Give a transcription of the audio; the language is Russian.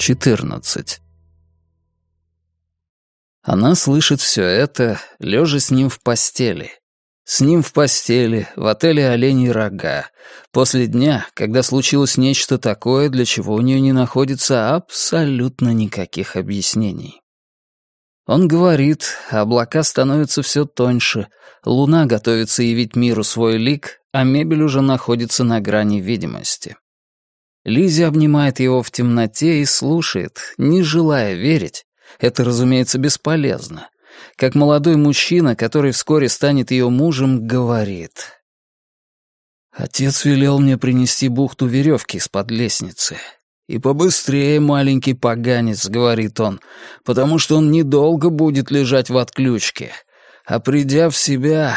14. Она слышит все это, лежа с ним в постели. С ним в постели, в отеле «Оленей рога», после дня, когда случилось нечто такое, для чего у нее не находится абсолютно никаких объяснений. Он говорит, облака становятся все тоньше, луна готовится явить миру свой лик, а мебель уже находится на грани видимости. Лизи обнимает его в темноте и слушает, не желая верить. Это, разумеется, бесполезно. Как молодой мужчина, который вскоре станет ее мужем, говорит. «Отец велел мне принести бухту веревки из-под лестницы. И побыстрее, маленький поганец», — говорит он, «потому что он недолго будет лежать в отключке. А придя в себя,